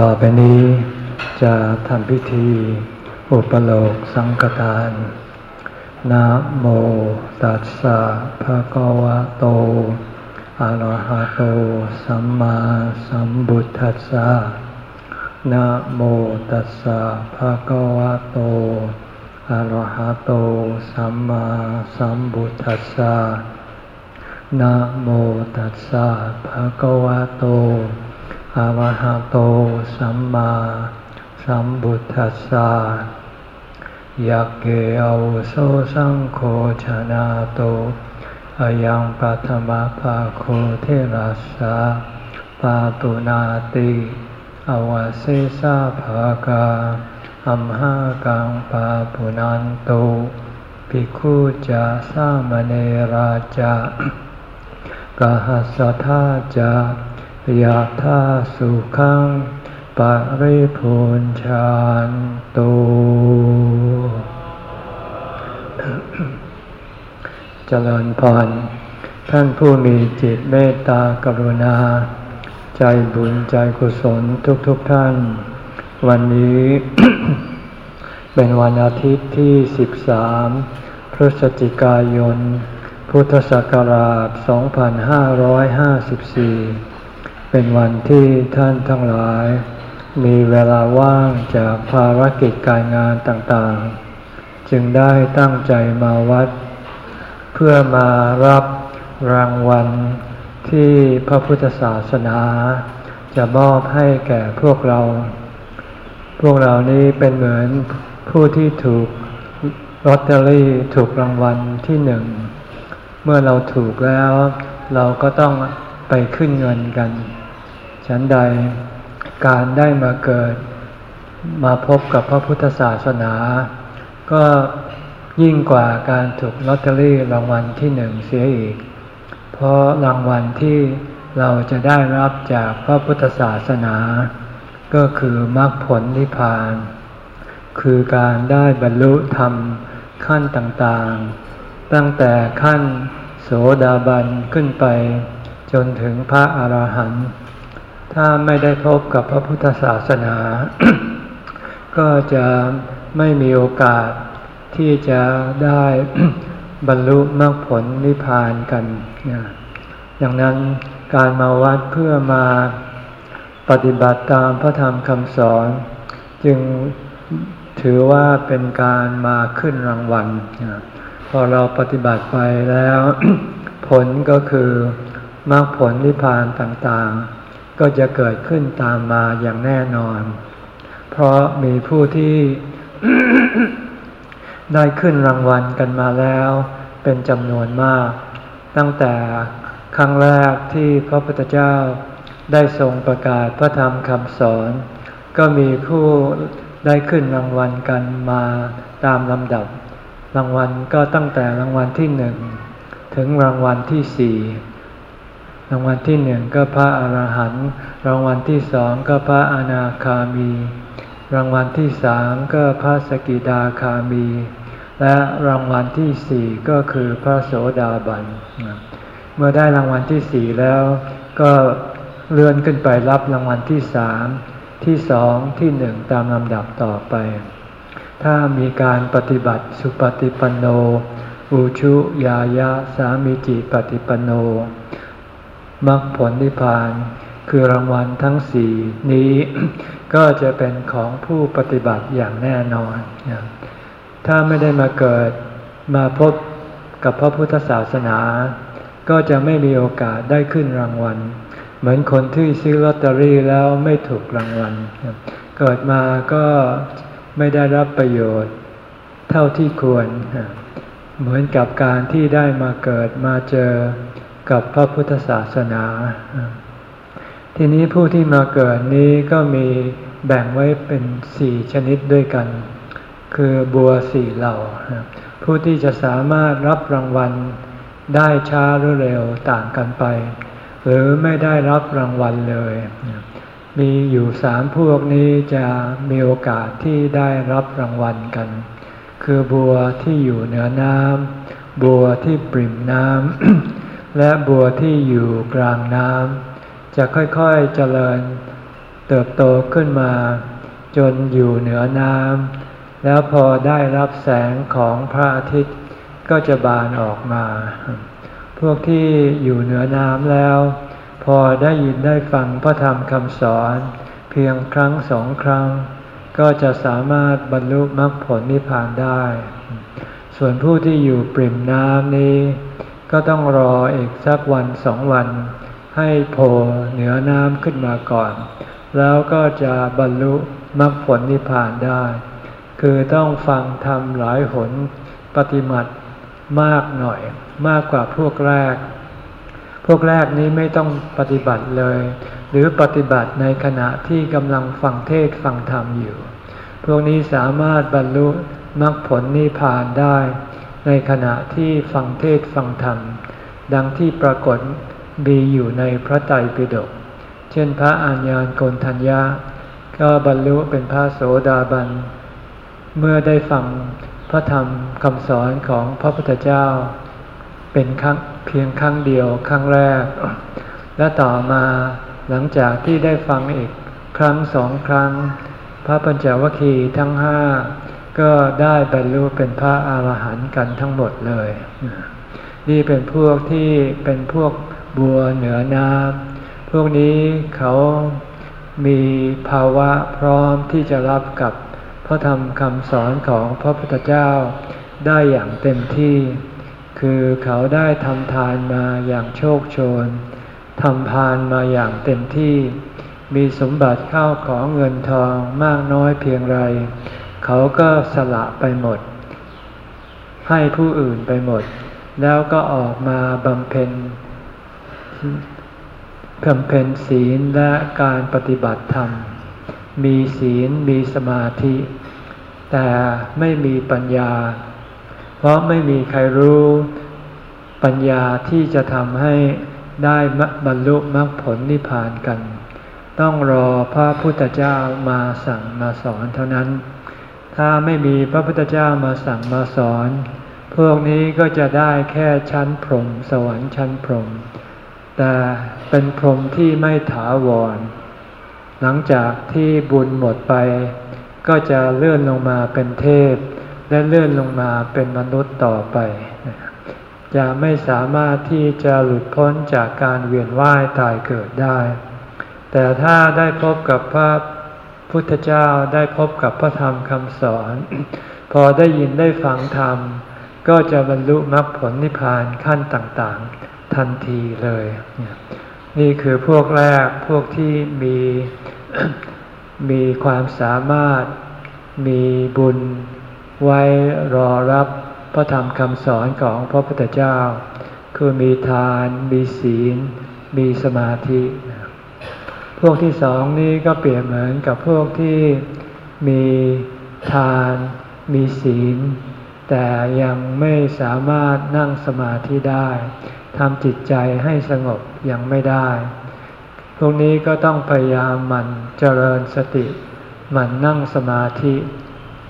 ต่อไปนี้จะทำพิธีอุปโลกสังฆทานนะโมตัสสะภะคะวะโตอะระหะโต สัมมาสัมบุทัสสะนะโมตัสสะภะคะวะโตอะระหะโต สัมมาสัมบุทัสสะนะโมตัสสะภะคะวะโต อะระหะโตสัมมาสัมบุทัสสะยักเกอวโสสังโฆชนะโตอายังปัตมะภาโคเทรัสสะปาตุนาติอวเสสะภากาอัมหากังปาปุนันโตภิกขุจาสามเนราจากะหัสทาจา ยะธาสุขังปริพุนชานตุเจริญพรท่านผู้มีจิตเมตตากรุณา ใจบุญใจกุศลทุกๆทท่าน วันนี้ เป็นวันอาทิตย์ที่ 13 พฤศจิกายน พุทธศักราช 2554 เป็นวันที่ท่านทั้งหลาย มีเวลาว่างจากภารกิจการงานต่างๆ จึงได้ตั้งใจมาวัด เพื่อมารับรางวัลที่พระพุทธศาสนา จะมอบให้แก่พวกเรา พวกเรานี้เป็นเหมือนผู้ที่ถูกลอตเตอรี่ถูกรางวัลที่หนึ่ง เมื่อเราถูกแล้ว เราก็ต้องไปขึ้นเงินกัน ฉันใดการได้มาเกิด มาพบกับพระพุทธศาสนา ก็ยิ่งกว่าการถูกลอตเตอรี่รางวัลที่หนึ่งเสียอีก เพราะรางวัลที่เราจะได้รับจากพระพุทธศาสนา ก็คือมรรคผลนิพพาน คือการได้บรรลุธรรมขั้นต่างๆ ตั้งแต่ขั้นโสดาบันขึ้นไป จนถึงพระอาหารหันต์ ถ้าไม่ได้พบกับพระพุทธศาสนา ก็จะไม่มีโอกาสที่จะได้บรรลุมรรคผลนิพพานกันดังนั้นการมาวัดเพื่อมาปฏิบัติตามพระธรรมคำสอน จึงถือว่าเป็นการมาขึ้นรางวัลพอเราปฏิบัติไปแล้ว ผลก็คือมรรคผลนิพพานต่างๆ ก็จะเกิดขึ้นตามมาอย่างแน่นอน เพราะมีผู้ที่ได้ขึ้นรางวัลกันมาแล้ว เป็นจำนวนมาก ตั้งแต่ครั้งแรกที่พระพุทธเจ้าได้ทรงประกาศพระธรรมคำสอน ก็มีผู้ได้ขึ้นรางวัลกันมาตามลำดับ รางวัลก็ตั้งแต่รางวัลที่หนึ่งถึงรางวัลที่สี่ รางวัลที่หนึ่งก็พระอรหันต์รางวัลที่สองก็พระอนาคามี รางวัลที่สามก็พระสกิดาคามี และรางวัลที่สี่ก็คือพระโสดาบัน เมื่อได้รางวัลที่สี่แล้ว ก็เลื่อนขึ้นไปรับรางวัลที่สามที่สองที่หนึ่งตามลำดับต่อไป ถ้ามีการปฏิบัติสุปฏิปันโน อุชุยายะสามิจิปฏิปันโน มรรคผลนิพพาน คือรางวัลทั้งสี่นี้ ก็จะเป็นของผู้ปฏิบัติอย่างแน่นอน ถ้าไม่ได้มาเกิดมาพบกับพระพุทธศาสนา ก็จะไม่มีโอกาสได้ขึ้นรางวัล เหมือนคนที่ซื้อลอตเตอรี่แล้วไม่ถูกรางวัล เกิดมาก็ไม่ได้รับประโยชน์เท่าที่ควร เหมือนกับการที่ได้มาเกิดมาเจอ กับพระพุทธศาสนา ทีนี้ผู้ที่มาเกิดนี้ก็มีแบ่งไว้เป็นสี่ชนิดด้วยกัน คือบัวสี่เหล่า ผู้ที่จะสามารถรับรางวัลได้ช้าหรือเร็วต่างกันไป หรือไม่ได้รับรางวัลเลย มีอยู่สามพวกนี้จะมีโอกาสที่ได้รับรางวัลกัน คือบัวที่อยู่เหนือน้ำบัวที่ปริ่มน้ำ และบัวที่อยู่กลางน้ำจะค่อยๆเจริญ เติบโตขึ้นมา จนอยู่เหนือน้ำแล้วพอได้รับแสงของพระอาทิตย์ก็จะบานออกมา พวกที่อยู่เหนือน้ำแล้ว พอได้ยินได้ฟังพระธรรมคำสอน เพียงครั้งสองครั้ง ก็จะสามารถบรรลุมรรคผลนิพพานได้ ส่วนผู้ที่อยู่ปริ่มน้ำนี้ ก็ต้องรออีกสักวันสองวัน ให้โผล่เหนือน้ำขึ้นมาก่อน แล้วก็จะบรรลุมรรคผลนิพพานได้ คือต้องฟังธรรมหลายหนปฏิบัติมากหน่อยมากกว่าพวกแรก พวกแรกนี้ไม่ต้องปฏิบัติเลย หรือปฏิบัติในขณะที่กำลังฟังเทศฟังธรรมอยู่ พวกนี้สามารถบรรลุมรรคผลนิพพานได้ ในขณะที่ฟังเทศฟังธรรม ดังที่ปรากฏมีอยู่ในพระไตรปิฎก เช่นพระอัญญาณโกนทัญญาก็บรรลุเป็นพระโสดาบัน เมื่อได้ฟังพระธรรมคำสอนของพระพุทธเจ้า เป็นครั้งเพียงครั้งเดียวครั้งแรก และต่อมาหลังจากที่ได้ฟังอีกครั้งสองครั้ง พระปัญจวัคคีย์ทั้งห้า ก็ได้บรรลุเป็นพระอาหารหันต์กันทั้งหมดเลย นี่เป็นพวกที่เป็นพวกบัวเหนือน้ำพวกนี้เขามีภาวะพร้อมที่จะรับกับพระธรรมคำสอนของพระพุทธเจ้าได้อย่างเต็มที่ คือเขาได้ทำทานมาอย่างโชคโชนทำทานมาอย่างเต็มที่ มีสมบัติเข้าของเงินทองมากน้อยเพียงไร เขาก็สละไปหมด ให้ผู้อื่นไปหมด แล้วก็ออกมาบำเพ็ญบำเพ็ญศีลและการปฏิบัติธรรม มีศีลมีสมาธิ แต่ไม่มีปัญญา เพราะไม่มีใครรู้ปัญญาที่จะทำให้ได้บรรลุมรรคผลนิพพานกัน ต้องรอพระพุทธเจ้ามาสั่งมาสอนเท่านั้น ถ้าไม่มีพระพุทธเจ้ามาสั่งมาสอน พวกนี้ก็จะได้แค่ชั้นพรหมสวรรค์ชั้นพรหมแต่เป็นพรหมที่ไม่ถาวร หลังจากที่บุญหมดไป ก็จะเลื่อนลงมาเป็นเทพ และเลื่อนลงมาเป็นมนุษย์ต่อไป จะไม่สามารถที่จะหลุดพ้นจากการเวียนว่ายตายเกิดได้ แต่ถ้าได้พบกับพระ พุทธเจ้าได้พบกับพระธรรมคำสอน พอได้ยินได้ฟังธรรม ก็จะบรรลุมรรคผลนิพพานขั้นต่างๆ ทันทีเลย นี่คือพวกแรกพวกที่มีมีความสามารถมีบุญไว้รอรับพระธรรมคำสอนของพระพุทธเจ้า คือมีทาน มีศีล มีสมาธิ วกที่สองนี้ก็เปรียบเหมือนกับพวกที่มีทาน มีศีล แต่ยังไม่สามารถนั่งสมาธิได้ทำจิตใจให้สงบยังไม่ได้ พวกนี้ก็ต้องพยายามหมั่นเจริญสติหมั่นนั่งสมาธิ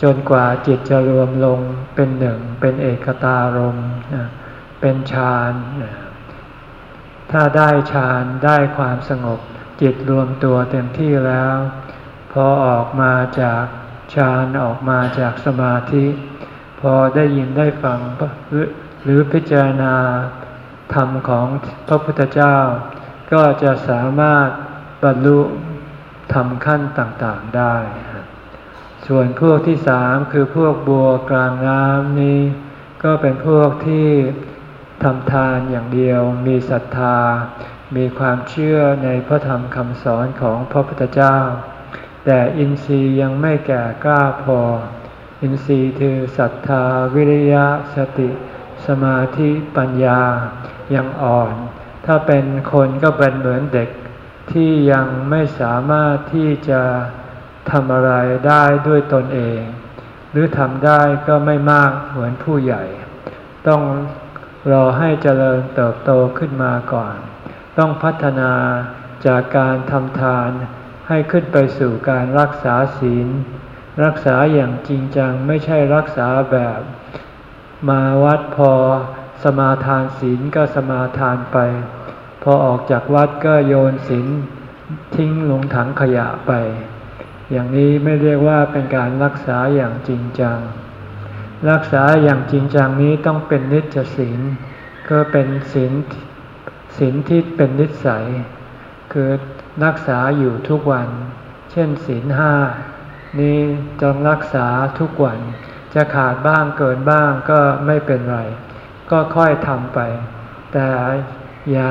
จนกว่าจิตจะรวมลงเป็นหนึ่งเป็นเอกตารมเป็นฌาน ถ้าได้ฌานได้ความสงบ จิตรวมตัวเต็มที่แล้ว พอออกมาจากฌานออกมาจากสมาธิ พอได้ยินได้ฟังหรือพิจารณาธรรมของพระพุทธเจ้า ก็จะสามารถบรรลุทำขั้นต่างๆได้ ส่วนพวกที่สามคือพวกบัวกลางน้ำนี้ ก็เป็นพวกที่ทำทานอย่างเดียวมีศรัทธา มีความเชื่อในพระธรรมคำสอนของพระพุทธเจ้า แต่อินทรีย์ยังไม่แก่กล้าพอ อินทรีย์คือศรัทธาวิริยะสติ สมาธิปัญญายังอ่อน ถ้าเป็นคนก็เป็นเหมือนเด็กที่ยังไม่สามารถที่จะทำอะไรได้ด้วยตนเอง หรือทำได้ก็ไม่มากเหมือนผู้ใหญ่ ต้องรอให้เจริญเติบโตขึ้นมาก่อน ต้องพัฒนาจากการทำทานให้ขึ้นไปสู่การรักษาศีล รักษาอย่างจริงจังไม่ใช่รักษาแบบ มาวัดพอสมาทานศีลก็สมาทานไป พอออกจากวัดก็โยนศีลทิ้งลงถังขยะไป อย่างนี้ไม่เรียกว่าเป็นการรักษาอย่างจริงจัง รักษาอย่างจริงจังนี้ต้องเป็นนิจศีลก็เป็นศีล ศีลที่เป็นนิสัย คือรักษาอยู่ทุกวัน เช่นศีลห้านี้จงรักษาทุกวัน จะขาดบ้างเกินบ้างก็ไม่เป็นไร ก็ค่อยทำไป แต่อย่า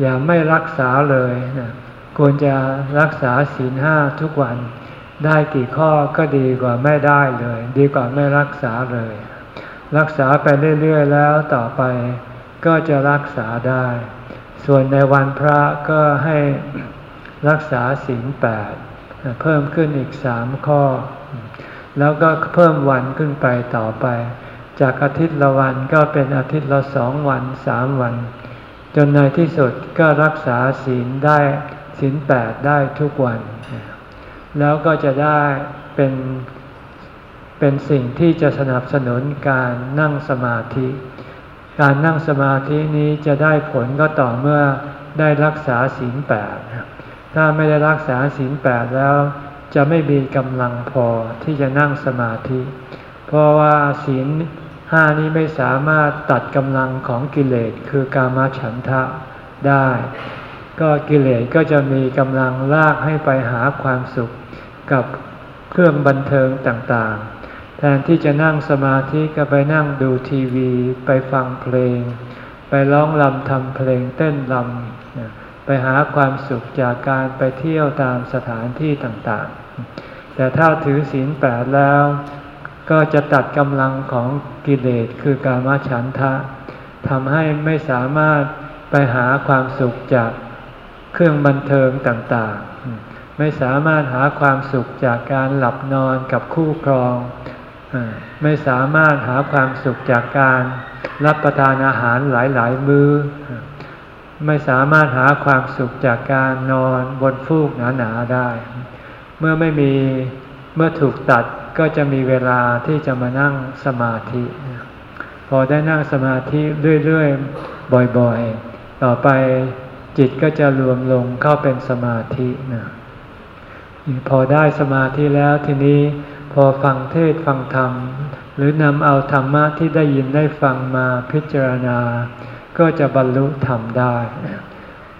อย่าไม่รักษาเลยนะควรจะรักษาศีลห้าทุกวัน ได้กี่ข้อก็ดีกว่าไม่ได้เลย ดีกว่าไม่รักษาเลย รักษาไปเรื่อยๆแล้วต่อไป ก็จะรักษาได้ ส่วนในวันพระก็ให้รักษาศีลแปดเพิ่มขึ้นอีกสามข้อ แล้วก็เพิ่มวันขึ้นไปต่อไป จากอาทิตย์ละวันก็เป็นอาทิตย์ละสองวันสามวัน จนในที่สุดก็รักษาศีลได้ศีลแปดได้ทุกวัน แล้วก็จะได้เป็นเป็นสิ่งที่จะสนับสนุนการนั่งสมาธิ การนั่งสมาธินี้จะได้ผลก็ต่อเมื่อได้รักษาศีลแปดถ้าไม่ได้รักษาศีลแปดแล้ว จะไม่มีกำลังพอที่จะนั่งสมาธิ เพราะว่าศีลห้านี้ไม่สามารถตัดกำลังของกิเลสคือกามฉันทะได้ ก็กิเลสก็จะมีกำลังลากให้ไปหาความสุขกับเครื่องบันเทิงต่างๆ แทนที่จะนั่งสมาธิก็ไปนั่งดูทีวี ไปฟังเพลง ไปร้องลำทำเพลงเต้นลำไปหาความสุขจากการไปเที่ยวตามสถานที่ต่างๆ แต่ถ้าถือศีลแปดแล้ว ก็จะตัดกำลังของกิเลสคือการมฉันทะทำให้ไม่สามารถไปหาความสุขจากเครื่องบันเทิงต่างๆ ไม่สามารถหาความสุขจากการหลับนอนกับคู่ครอง ไม่สามารถหาความสุขจากการรับประทานอาหารหลายๆมือ้อ ไม่สามารถหาความสุขจากการนอนบนฟูกหนาๆได้ เมื่อไม่มีเมื่อถูกตัดก็จะมีเวลาที่จะมานั่งสมาธิ พอได้นั่งสมาธิเรื่อยๆ บ่อยๆ ต่อไปจิตก็จะรวมลงเข้าเป็นสมาธินะพอได้สมาธิแล้วทีนี้ อฟังเทศฟังธรรม หรือนำเอาธรรมะที่ได้ยินได้ฟังมาพิจารณา ก็จะบรรลุธรรมได้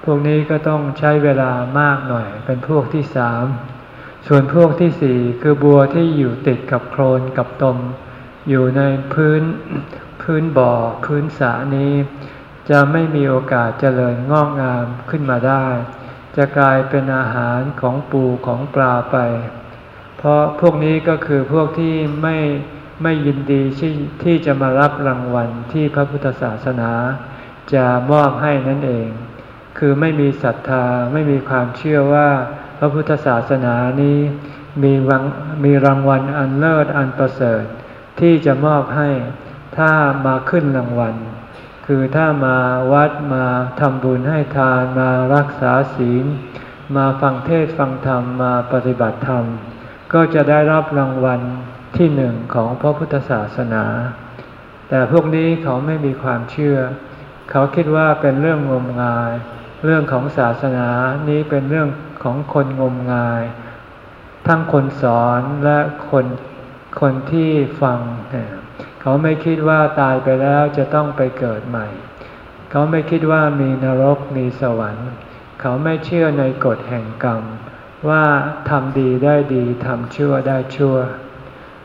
พวกนี้ก็ต้องใช้เวลามากหน่อย เป็นพวกที่สาม ส่วนพวกที่สี่คือบัวที่อยู่ติดกับโคลนกับตม อยู่ในพื้นพื้นบ่อ พื้นสานี้ จะไม่มีโอกาสเจริญงอกงามขึ้นมาได้ จะกลายเป็นอาหารของปูของปลาไป เพราะพวกนี้ก็คือพวกที่ไม่ไม่ยินดีที่ที่จะมารับรางวัลที่พระพุทธศาสนาจะมอบให้นั่นเอง คือไม่มีศรัทธาไม่มีความเชื่อว่าพระพุทธศาสนานี้มีวังมีรางวัลอันเลิศอันประเสริฐ ที่จะมอบให้ถ้ามาขึ้นรางวัล คือถ้ามาวัดมาทำบุญให้ทานมารักษาศีล มาฟังเทศฟังธรรมมาปฏิบัติธรรม ก็จะได้รับรางวัลที่หนึ่งของพระพุทธศาสนา แต่พวกนี้เขาไม่มีความเชื่อ เขาคิดว่าเป็นเรื่องงมงาย เรื่องของศาสนานี้เป็นเรื่องของคนงมงาย ทั้งคนสอนและคนคนที่ฟัง เขาไม่คิดว่าตายไปแล้วจะต้องไปเกิดใหม่ เขาไม่คิดว่ามีนรกมีสวรรค์ เขาไม่เชื่อในกฎแห่งกรรม ว่าทำดีได้ดีทำชั่วได้ชั่ว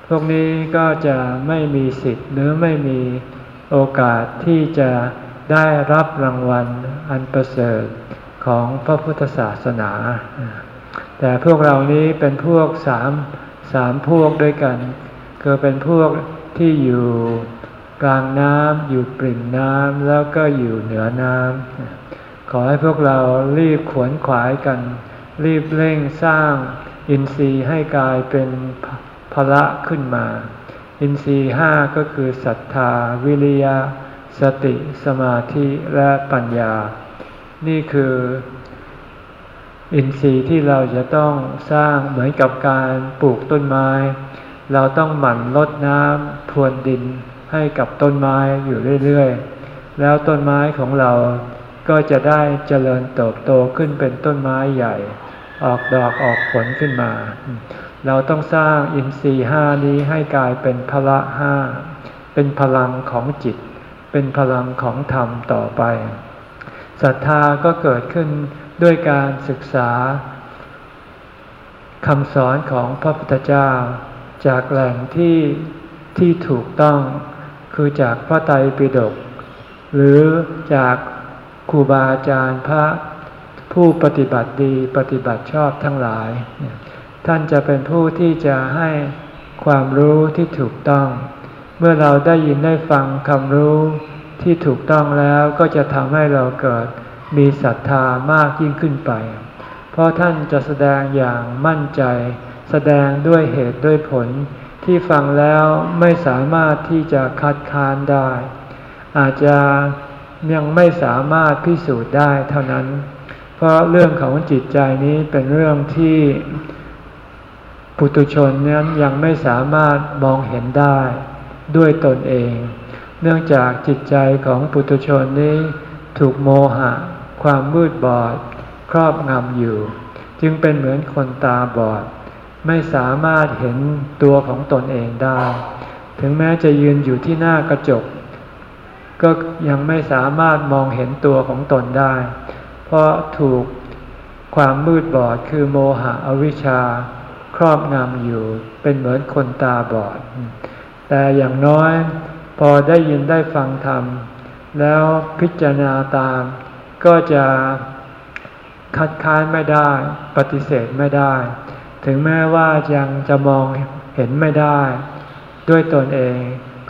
พวกนี้ก็จะไม่มีสิทธิ์หรือไม่มีโอกาสที่จะได้รับรางวัลอันประเสริฐของพระพุทธศาสนา แต่พวกเรานี้เป็นพวกสามสามพวกด้วยกันคือเป็นพวกที่อยู่กลางน้ำอยู่ปริ่มน้ำแล้วก็อยู่เหนือน้ำขอให้พวกเรารีบขวนขวายกัน รีบเร่งสร้างอินทรีย์ให้กลายเป็นพละขึ้นมา อินทรีย์ห้าก็คือศรัทธา วิริยะ สติ สมาธิและปัญญา นี่คืออินทรีย์ที่เราจะต้องสร้างเหมือนกับการปลูกต้นไม้ เราต้องหมั่นลดน้ำพรวนดินให้กับต้นไม้อยู่เรื่อยๆ แล้วต้นไม้ของเราก็จะได้เจริญเติบโตขึ้นเป็นต้นไม้ใหญ่ ออกดอกออกผลขึ้นมา เราต้องสร้างอินทรีห้านี้ให้กลายเป็นพละห้า เป็นพลังของจิต เป็นพลังของธรรมต่อไป ศรัทธาก็เกิดขึ้นด้วยการศึกษาคำสอนของพระพุทธเจ้า จากแหล่งที่ที่ถูกต้อง คือจากพระไตรปิฎกหรือจากครูบาอาจารย์พระ ผู้ปฏิบัติดีปฏิบัติชอบทั้งหลาย ท่านจะเป็นผู้ที่จะให้ความรู้ที่ถูกต้อง เมื่อเราได้ยินได้ฟังคำรู้ที่ถูกต้องแล้วก็จะทำให้เราเกิดมีศรัทธามากยิ่งขึ้นไป เพราะท่านจะแสดงอย่างมั่นใจ แสดงด้วยเหตุด้วยผลที่ฟังแล้วไม่สามารถที่จะคัดค้านได้ อาจจะยังไม่สามารถพิสูจน์ได้เท่านั้น พราะเรื่องของจิตใจนี้เป็นเรื่องที่ปุตุชนนั้นยังไม่สามารถมองเห็นได้ด้วยตนเอง เนื่องจากจิตใจของปุตุชนนี้ถูกโมหะ ความมืดบอด ครอบงำอยู่ จึงเป็นเหมือนคนตาบอด ไม่สามารถเห็นตัวของตนเองได้ ถึงแม้จะยืนอยู่ที่หน้ากระจก ก็ยังไม่สามารถมองเห็นตัวของตนได้ เพราะถูกความมืดบอดคือโมหะอวิชชา ครอบงำอยู่เป็นเหมือนคนตาบอด แต่อย่างน้อยพอได้ยินได้ฟังธรรม แล้วพิจารณาตาม ก็จะคัดค้านไม่ได้ ปฏิเสธไม่ได้ ถึงแม้ว่ายังจะมองเห็นไม่ได้ ด้วยตนเอง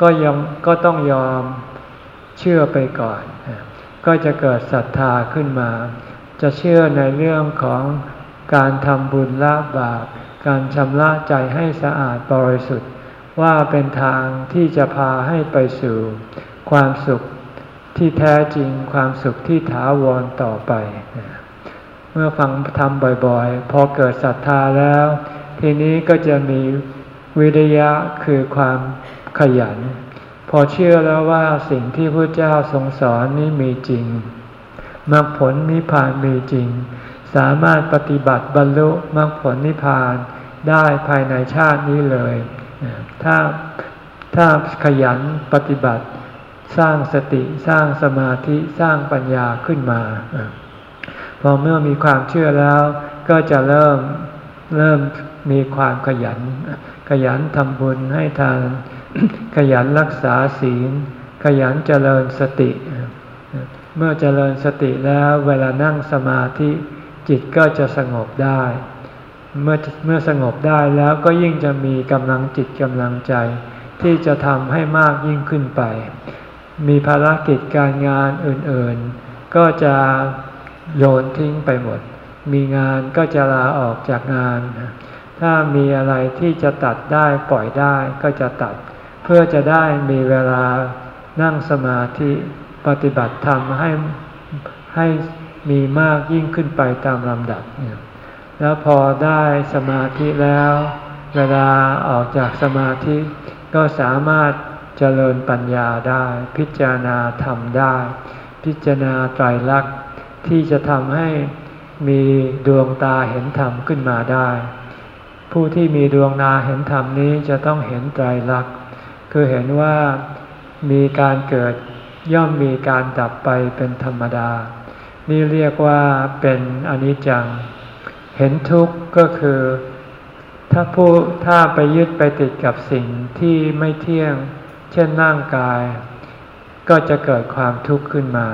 ก็ยังก็ต้องยอมเชื่อไปก่อน ก็จะเกิดศรัทธาขึ้นมา จะเชื่อในเรื่องของการทำบุญละบาป การชำระใจให้สะอาดบริสุทธิ์ ว่าเป็นทางที่จะพาให้ไปสู่ ความสุขที่แท้จริงความสุขที่ถาวรต่อไป เมื่อฟังทำบ่อยๆ พอเกิดศรัทธาแล้ว ทีนี้ก็จะมีวิริยะคือความขยัน อเชื่อแล้วว่าสิ่งที่พระเจ้าทรงสอนนี้มีจริงมรรคผลนิพพานมีจริง สามารถปฏิบัติบรรลุมรรคผลนิพพานได้ภายในชาตินี้เลย ถ้าถ้าขยันปฏิบัติสร้างสติสร้างสมาธิสร้างปัญญาขึ้นมา พอเมื่อมีความเชื่อแล้วก็จะเริ่มเริ่มมีความขยัน ขยันทำบุญให้ทาน ขยันรักษาศีล ขยันเจริญสติ เมื่อเจริญสติแล้วเวลานั่งสมาธิจิตก็จะสงบได้ เมื่อเมื่อสงบได้แล้วก็ยิ่งจะมีกำลังจิตกำลังใจ ที่จะทำให้มากยิ่งขึ้นไป มีภารกิจการงานอื่นๆ ก็จะโยนทิ้งไปหมด มีงานก็จะลาออกจากงาน ถ้ามีอะไรที่จะตัดได้ปล่อยได้ก็จะตัด เพื่อจะได้มีเวลานั่งสมาธิปฏิบัติธรรมให้ให้มีมากยิ่งขึ้นไปตามลำดับ แล้วพอได้สมาธิแล้ว เวลาออกจากสมาธิก็สามารถเจริญปัญญาได้ พิจารณาธรรมได้ พิจารณาไตรลักษณ์ที่จะทำให้มีดวงตาเห็นธรรมขึ้นมาได้ ผู้ที่มีดวงตาเห็นธรรมนี้จะต้องเห็นไตรลักษณ์ คือเห็นว่ามีการเกิดย่อมมีการดับไปเป็นธรรมดา นี่เรียกว่าเป็นอนิจจัง เห็นทุกข์ก็คือ ถ้าผู้ถ้าไปยึดไปติดกับสิ่งที่ไม่เที่ยง เช่นร่างกาย ก็จะเกิดความทุกข์ขึ้นมา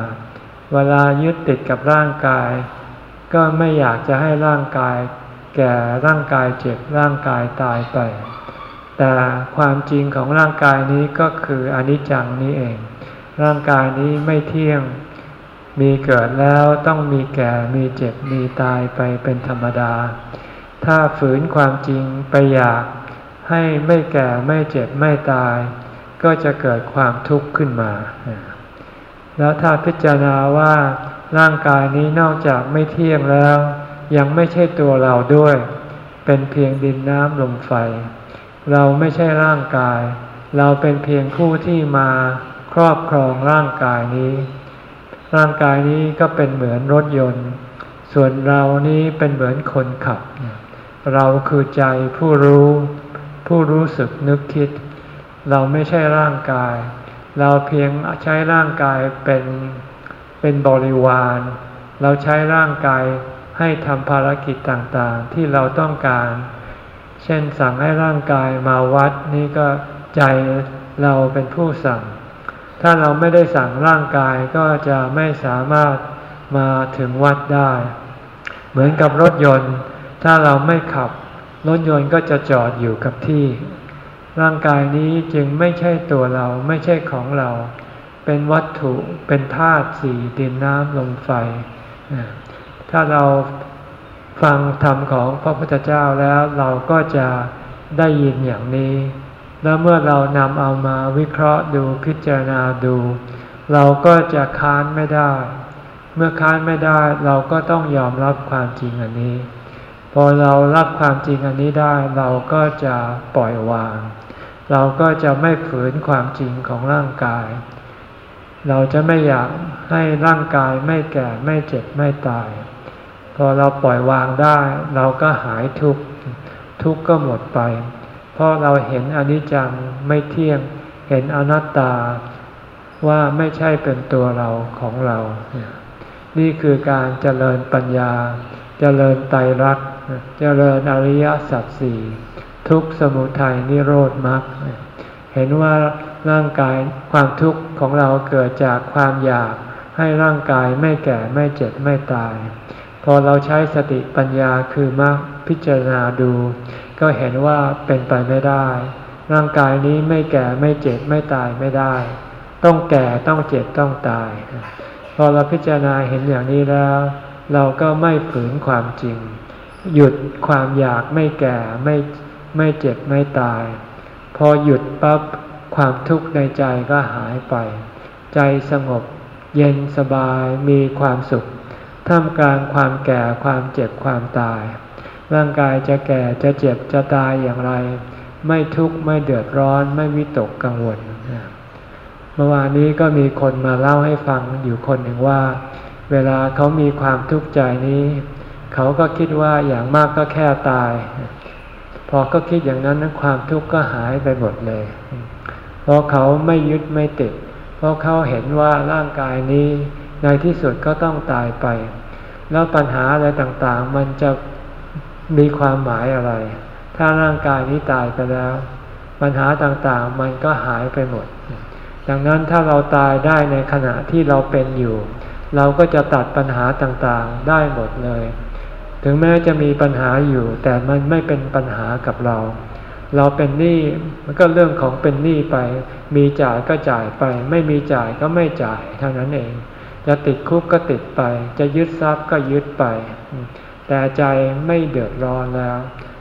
เวลายึดติดกับร่างกาย ก็ไม่อยากจะให้ร่างกาย แก่ร่างกายเจ็บร่างกายตายไป แต่ความจริงของร่างกายนี้ก็คืออนิจจังนี้เอง ร่างกายนี้ไม่เที่ยง มีเกิดแล้วต้องมีแก่ มีเจ็บ มีตายไปเป็นธรรมดา ถ้าฝืนความจริงไปอยาก ให้ไม่แก่ไม่เจ็บไม่ตาย ก็จะเกิดความทุกข์ขึ้นมา แล้วถ้าพิจารณาว่าร่างกายนี้นอกจากไม่เที่ยงแล้ว ยังไม่ใช่ตัวเราด้วย เป็นเพียงดินน้ำลมไฟ เราไม่ใช่ร่างกาย เราเป็นเพียงผู้ที่มาครอบครองร่างกายนี้ ร่างกายนี้ก็เป็นเหมือนรถยนต์ ส่วนเรานี้เป็นเหมือนคนขับ เราคือใจผู้รู้ ผู้รู้สึกนึกคิด เราไม่ใช่ร่างกาย เราเพียงใช้ร่างกายเป็นเป็นบริวาร เราใช้ร่างกายให้ทำภารกิจต่างๆ ที่เราต้องการ เช่นสั่งให้ร่างกายมาวัดนี่ก็ใจเราเป็นผู้สั่ง ถ้าเราไม่ได้สั่งร่างกายก็จะไม่สามารถมาถึงวัดได้ เหมือนกับรถยนต์ ถ้าเราไม่ขับ รถยนต์ก็จะจอดอยู่กับที่ ร่างกายนี้จึงไม่ใช่ตัวเราไม่ใช่ของเรา เป็นวัตถุเป็นธาตุสี่ดินน้ำลมไฟ ถ้าเรา ฟังธรรมของพระพุทธเจ้าแล้วเราก็จะได้ยินอย่างนี้ แล้วเมื่อเรานำเอามาวิเคราะห์ดูพิจารณาดู เราก็จะค้านไม่ได้ เมื่อค้านไม่ได้เราก็ต้องยอมรับความจริงอันนี้ พอเรารับความจริงอันนี้ได้ เราก็จะปล่อยวาง เราก็จะไม่ฝืนความจริงของร่างกาย เราจะไม่อยากให้ร่างกายไม่แก่ไม่เจ็บไม่ตาย พอเราปล่อยวางได้ เราก็หายทุกข์ทุกข์ก็หมดไป เพราะเราเห็นอนิจจังไม่เที่ยง เห็นอนัตตาว่าไม่ใช่เป็นตัวเราของเรา นี่คือการเจริญปัญญา เจริญไตรลักษณ์เจริญอริยสัจสี่ทุกสมุทัยนิโรธมรรคเห็นว่าร่างกายความทุกข์ของเราเกิดจากความอยากให้ร่างกายไม่แก่ไม่เจ็บไม่ตาย พอเราใช้สติปัญญาคือมรรคพิจารณาดู ก็เห็นว่าเป็นไปไม่ได้ ร่างกายนี้ไม่แก่ไม่เจ็บไม่ตายไม่ได้ ต้องแก่ต้องเจ็บต้องตาย พอเราพิจารณาเห็นอย่างนี้แล้ว เราก็ไม่ฝืนความจริง หยุดความอยากไม่แก่ไม่ไม่เจ็บไม่ตาย พอหยุดปั๊บความทุกข์ในใจก็หายไป ใจสงบ เย็นสบายมีความสุข ท่ามกลางความแก่ความเจ็บความตาย ร่างกายจะแก่จะเจ็บจะตายอย่างไร ไม่ทุกข์ไม่เดือดร้อนไม่วิตกกังวลเมื่อวานนี้ก็มีคนมาเล่าให้ฟังอยู่คนหนึ่งว่า เวลาเขามีความทุกข์ใจนี้ เขาก็คิดว่าอย่างมากก็แค่ตาย พอก็คิดอย่างนั้นนั้นความทุกข์ก็หายไปหมดเลย เพราะเขาไม่ยึดไม่ติด เพราะเขาเห็นว่าร่างกายนี้ ในที่สุดก็ต้องตายไป แล้วปัญหาอะไรต่างๆ มันจะมีความหมายอะไร ถ้าร่างกายนี้ตายไปแล้ว ปัญหาต่างๆมันก็หายไปหมด ดังนั้นถ้าเราตายได้ในขณะที่เราเป็นอยู่ เราก็จะตัดปัญหาต่างๆได้หมดเลย ถึงแม้จะมีปัญหาอยู่ แต่มันไม่เป็นปัญหากับเรา เราเป็นหนี้มันก็เรื่องของเป็นหนี้ไป มีจ่ายก็จ่ายไป ไม่มีจ่ายก็ไม่จ่ายเท่านั้นเอง จะติดคุกก็ติดไป จะยึดทรัพย์ก็ยึดไป แต่ใจไม่เดือดร้อนแล้ว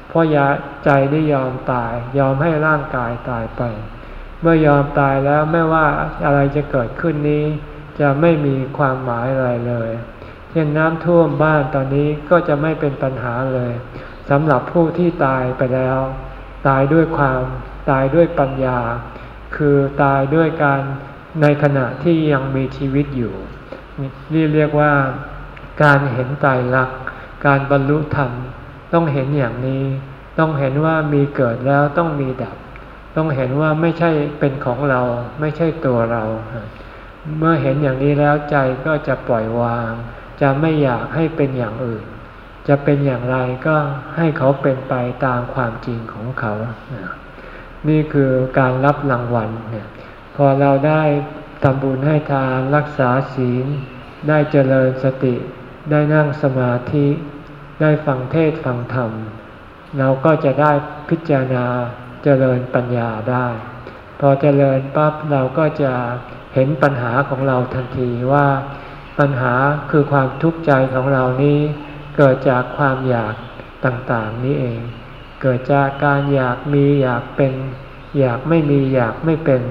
เพราะยาใจได้ยอมตาย ยอมให้ร่างกายตายไป เมื่อยอมตายแล้วไม่ว่าอะไรจะเกิดขึ้นนี้ จะไม่มีความหมายอะไรเลยเช่นน้ำท่วมบ้านตอนนี้ก็จะไม่เป็นปัญหาเลยสำหรับผู้ที่ตายไปแล้ว ตายด้วยความตายด้วยปัญญา คือตายด้วยการในขณะที่ยังมีชีวิตอยู่ นี่เรียกว่าการเห็นตายรักการบรรลุธรรม ต้องเห็นอย่างนี้ ต้องเห็นว่ามีเกิดแล้วต้องมีดับ ต้องเห็นว่าไม่ใช่เป็นของเรา ไม่ใช่ตัวเรา เมื่อเห็นอย่างนี้แล้วใจก็จะปล่อยวาง จะไม่อยากให้เป็นอย่างอื่น จะเป็นอย่างไรก็ให้เขาเป็นไปตามความจริงของเขา นี่คือการรับรางวัลเนี่ยพอเราได้ ทำบุญให้ทานรักษาศีล ได้เจริญสติ ได้นั่งสมาธิ ได้ฟังเทศฟังธรรม เราก็จะได้พิจารณาเจริญปัญญาได้ พอเจริญปั๊บเราก็จะเห็นปัญหาของเราทันทีว่าปัญหาคือความทุกข์ใจของเรานี้เกิดจากความอยากต่างๆนี้เอง เกิดจากการอยากมีอยากเป็น อยากไม่มีอยากไม่เป็น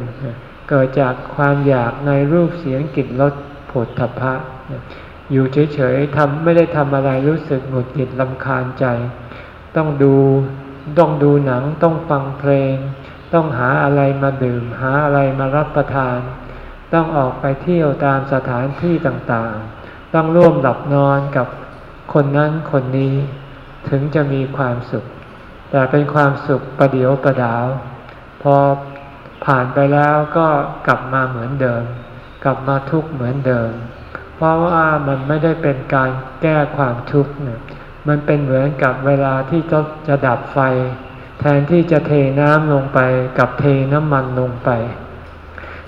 เกิดจากความอยากในรูปเสียงกลิ่นรสผลทพะอยู่เฉยๆทำไม่ได้ทำอะไรรู้สึกหงุดหงิดลำคาญใจ ต้องดูต้องดูหนังต้องฟังเพลง ต้องหาอะไรมาดื่ม หาอะไรมารับประทาน ต้องออกไปเที่ยวตามสถานที่ต่างๆ ต้องร่วมหลับนอนกับคนนั้นคนนี้ ถึงจะมีความสุข แต่เป็นความสุขประเดียวประดาว พอ ผ่านไปแล้วก็กลับมาเหมือนเดิม กลับมาทุกข์เหมือนเดิม เพราะว่ามันไม่ได้เป็นการแก้ความทุกข์เนี่ยมันเป็นเหมือนกับเวลาที่จะจะดับไฟ แทนที่จะเทน้ำลงไปกับเทน้ำมันลงไป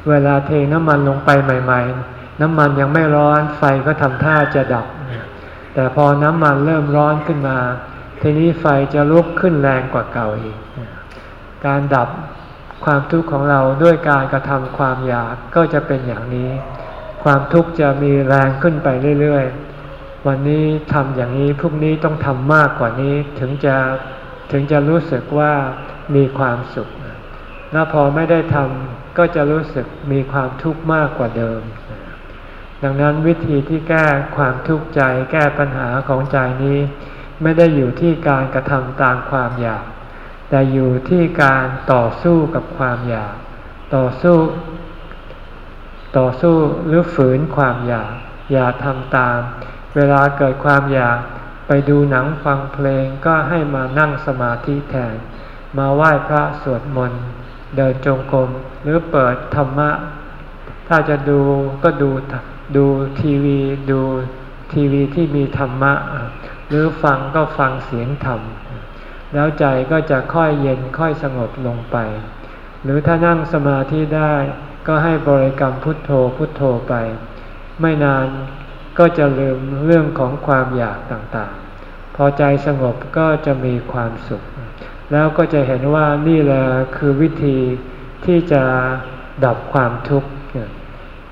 เวลาเทน้ำมันลงไปใหม่ ๆ น้ำมันยังไม่ร้อนไฟก็ทำท่าจะดับ แต่พอน้ำมันเริ่มร้อนขึ้นมา ทีนี้ไฟจะลุกขึ้นแรงกว่าเก่าอีก การดับ ความทุกข์ของเราด้วยการกระทำความอยากก็จะเป็นอย่างนี้ ความทุกข์จะมีแรงขึ้นไปเรื่อยๆ วันนี้ทำอย่างนี้พรุ่งนี้ต้องทำมากกว่านี้ถึงจะถึงจะรู้สึกว่ามีความสุขแล้วพอไม่ได้ทำก็จะรู้สึกมีความทุกข์มากกว่าเดิม ดังนั้นวิธีที่แก้ความทุกข์ใจแก้ปัญหาของใจนี้ ไม่ได้อยู่ที่การกระทำตามความอยาก แต่อยู่ที่การต่อสู้กับความอยาก ต่อสู้ ต่อสู้หรือฝืนความอยาก อย่าทำตาม เวลาเกิดความอยากไปดูหนังฟังเพลงก็ให้มานั่งสมาธิแทน มาไหว้พระสวดมนต์ เดินจงกรมหรือเปิดธรรมะ ถ้าจะดูก็ดูดูทีวีดูทีวีที่มีธรรมะ หรือฟังก็ฟังเสียงธรรม แล้วใจก็จะค่อยเย็นค่อยสงบลงไป หรือถ้านั่งสมาธิได้ก็ให้บริกรรมพุทโธพุทโธไป ไม่นานก็จะลืมเรื่องของความอยากต่างๆ พอใจสงบก็จะมีความสุข แล้วก็จะเห็นว่านี่แหละคือวิธีที่จะดับความทุกข์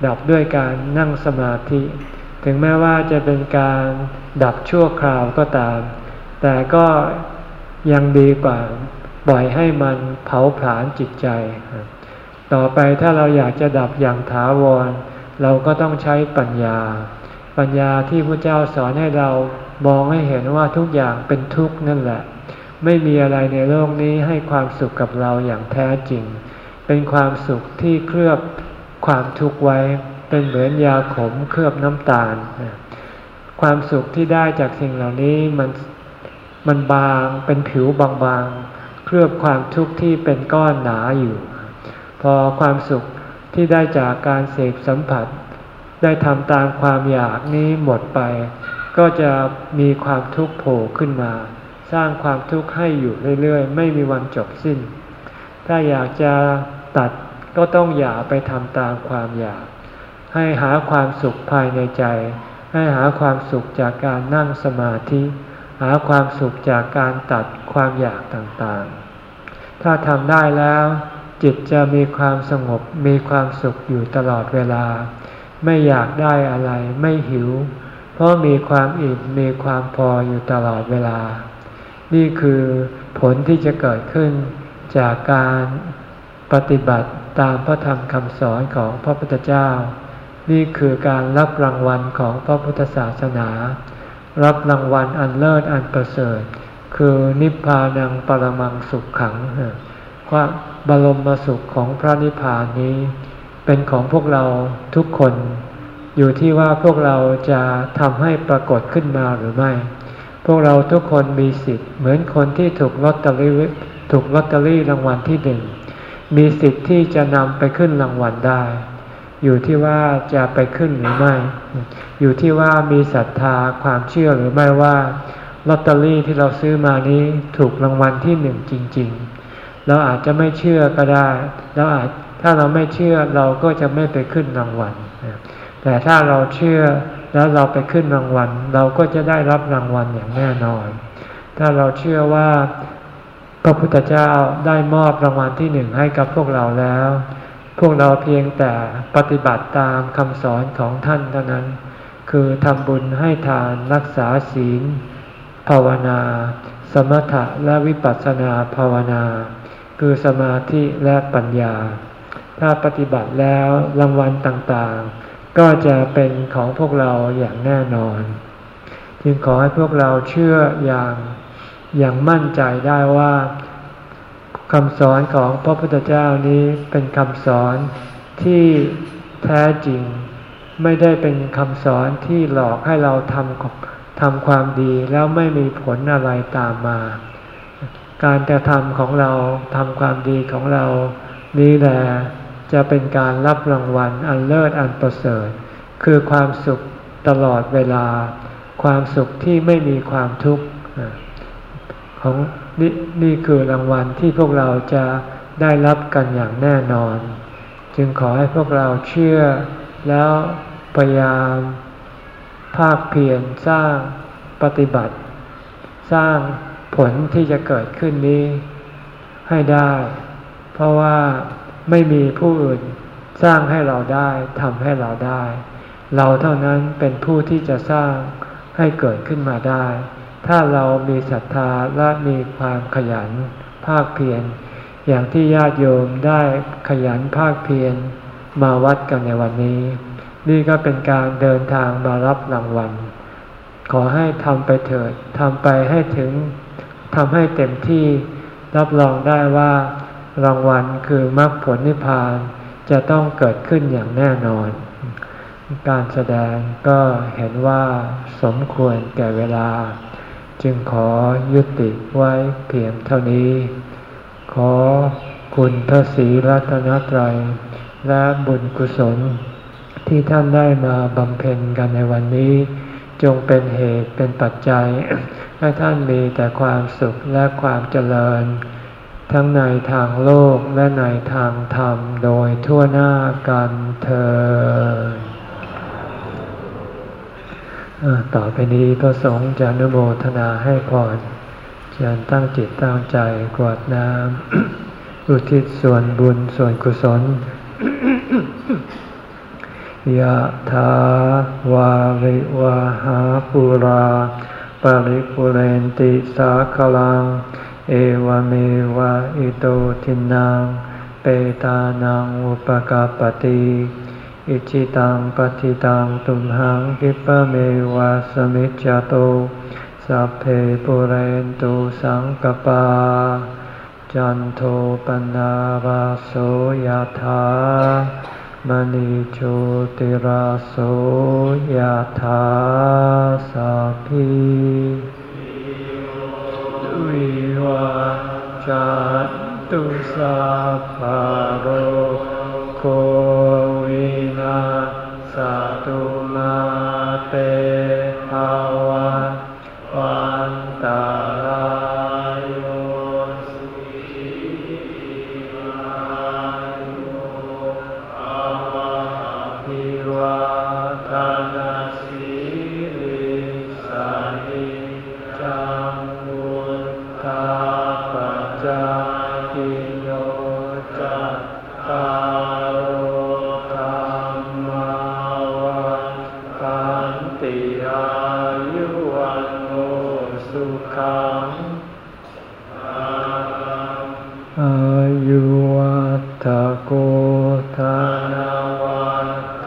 ดับด้วยการนั่งสมาธิ ถึงแม้ว่าจะเป็นการดับชั่วคราวก็ตาม แต่ก็ ยังดีกว่าปล่อยให้มันเผาผลาญจิตใจ ต่อไปถ้าเราอยากจะดับอย่างถาวร เราก็ต้องใช้ปัญญา ปัญญาที่พระเจ้าสอนให้เรามองให้เห็นว่าทุกอย่างเป็นทุกข์นั่นแหละ ไม่มีอะไรในโลกนี้ให้ความสุขกับเราอย่างแท้จริง เป็นความสุขที่เคลือบความทุกข์ไว้ เป็นเหมือนยาขมเคลือบน้ำตาล ความสุขที่ได้จากสิ่งเหล่านี้มัน มันบางเป็นผิวบางๆ เคลือบความทุกข์ที่เป็นก้อนหนาอยู่ พอความสุขที่ได้จากการเสพสัมผัส ได้ทำตามความอยากนี้หมดไป ก็จะมีความทุกข์โผล่ขึ้นมา สร้างความทุกข์ให้อยู่เรื่อยๆ ไม่มีวันจบสิ้น ถ้าอยากจะตัดก็ต้องอย่าไปทำตามความอยาก ให้หาความสุขภายในใจ ให้หาความสุขจากการนั่งสมาธิ หาความสุขจากการตัดความอยากต่างๆ ถ้าทำได้แล้ว จิตจะมีความสงบมีความสุขอยู่ตลอดเวลา ไม่อยากได้อะไรไม่หิว เพราะมีความอิ่มมีความพออยู่ตลอดเวลา นี่คือผลที่จะเกิดขึ้นจากการปฏิบัติตามพระธรรมคำสอนของพระพุทธเจ้า นี่คือการรับรางวัลของพระพุทธศาสนา รับรางวัลอันเลิศอันประเสริฐ คือนิพพานังปรมังสุขขังว่าบรมสุขของพระนิพพานนี้ เป็นของพวกเราทุกคน อยู่ที่ว่าพวกเราจะทำให้ปรากฏขึ้นมาหรือไม่ พวกเราทุกคนมีสิทธิ์เหมือนคนที่ถูกลอตเตอรี่ถูกลอตเตอรี่รางวัลที่หนึ่งมีสิทธิ์ที่จะนำไปขึ้นรางวัลได้ อยู่ที่ว่าจะไปขึ้นหรือไม่ อยู่ที่ว่ามีศรัทธาความเชื่อหรือไม่ว่าลอตเตอรี่ที่เราซื้อมานี้ถูกรางวัลที่หนึ่งจริง ๆ เราอาจจะไม่เชื่อก็ได้แล้วอาจถ้าเราไม่เชื่อเราก็จะไม่ไปขึ้นรางวัลแต่ถ้าเราเชื่อแล้วเราไปขึ้นรางวัล เราก็จะได้รับรางวัลอย่างแน่นอน ถ้าเราเชื่อว่าพระพุทธเจ้าได้มอบรางวัลที่หนึ่งให้กับพวกเราแล้ว พวกเราเพียงแต่ปฏิบัติตามคำสอนของท่านเท่านั้น คือทำบุญให้ทานรักษาศีล ภาวนา สมถะและวิปัสสนาภาวนา คือสมาธิและปัญญา ถ้าปฏิบัติแล้วรางวัลต่างๆ ก็จะเป็นของพวกเราอย่างแน่นอน จึงขอให้พวกเราเชื่ออย่างอย่างมั่นใจได้ว่าคำสอนของพระพุทธเจ้านี้เป็นคำสอนที่แท้จริง ไม่ได้เป็นคำสอนที่หลอกให้เราทำทำความดีแล้วไม่มีผลอะไรตามมา การกระทำของเราทำความดีของเรานี้แหละจะเป็นการรับรางวัลอันเลิศอันประเสริฐ คือความสุขตลอดเวลา ความสุขที่ไม่มีความทุกข์ของนนี่คือรางวัลที่พวกเราจะได้รับกันอย่างแน่นอน จึงขอให้พวกเราเชื่อแล้ว พยายาม ภาคเพียรสร้างปฏิบัติ สร้างผลที่จะเกิดขึ้นนี้ให้ได้ เพราะว่าไม่มีผู้อื่นสร้างให้เราได้ทำให้เราได้ เราเท่านั้นเป็นผู้ที่จะสร้างให้เกิดขึ้นมาได้ ถ้าเรามีศรัทธาและมีความขยัน ภาคเพียรอย่างที่ญาติโยมได้ขยันภาคเพียรมาวัดกันในวันนี้ นี่ก็เป็นการเดินทางมารับรางวัล ขอให้ทำไปเถิดทำไปให้ถึงทำให้เต็มที่รับรองได้ว่ารางวัลคือมรรคผลนิพพาน จะต้องเกิดขึ้นอย่างแน่นอน การแสดงก็เห็นว่าสมควรแก่เวลา จึงขอยุติไว้เพียงเท่านี้ ขอคุณพระศรีรัตนตรัย และบุญกุศล ที่ท่านได้มาบำเพ็ญกันในวันนี้ จงเป็นเหตุเป็นปัจจัย ให้ท่านมีแต่ความสุขและความเจริญ ทั้งในทางโลกและในทางธรรมโดยทั่วหน้ากันเธอต่อไปนี้ก็สงจะนุโมทนาให้พรเชิญตั้งจิตตั้งใจกวดน้ำ อุทิศส่วนบุญส่วนกุศล ยะถาวาริวาหาปุราปาริปุเรนติสาคลัง เอวเมวะอิโตทินังเปตานังอุปกาปติอิจิตังปฏิตังตุมหังคิปะเมวะสมิจจโตสัพเพปุเรนตุสังกปา จันโทปนาราโสยธา มณีโชติราโสยธาสัพพิวิวัจันตุสัพพโรโควินาสตุมาเต โกธ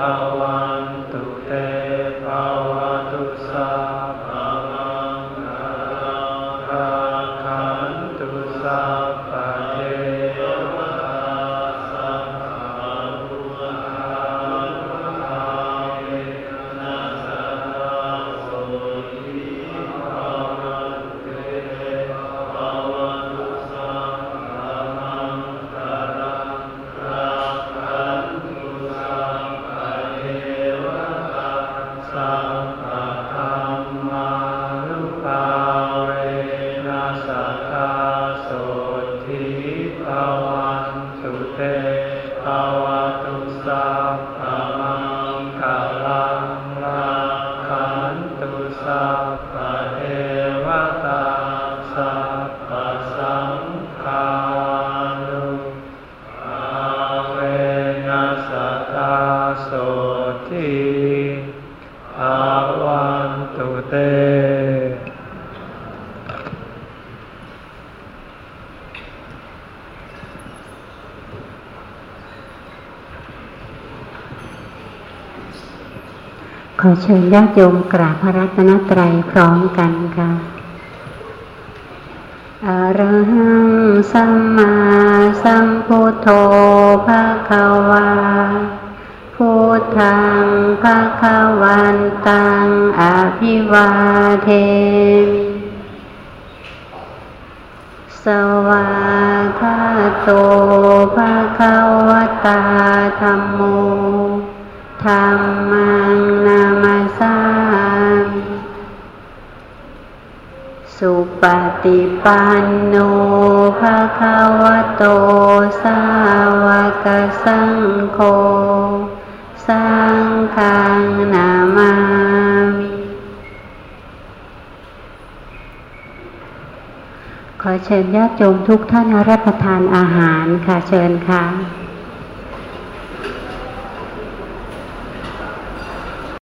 about ขอเชิญญาติโยมกราบพระรัตนตรัยพร้อมกันค่ะอะระหังสัมมาสัมพุทโธภะคะวาพุทธังภะคะวันตังอภิวาเทมิสวาคาโตภะคะวตาธรรมโม ธรรมังนามาสามสุปฏิปันโนภะคะวะโต สาวกสังโฆ สังฆังนามามิขอเชิญญาติโยมทุกท่านรับประทานอาหารค่ะเชิญค่ะ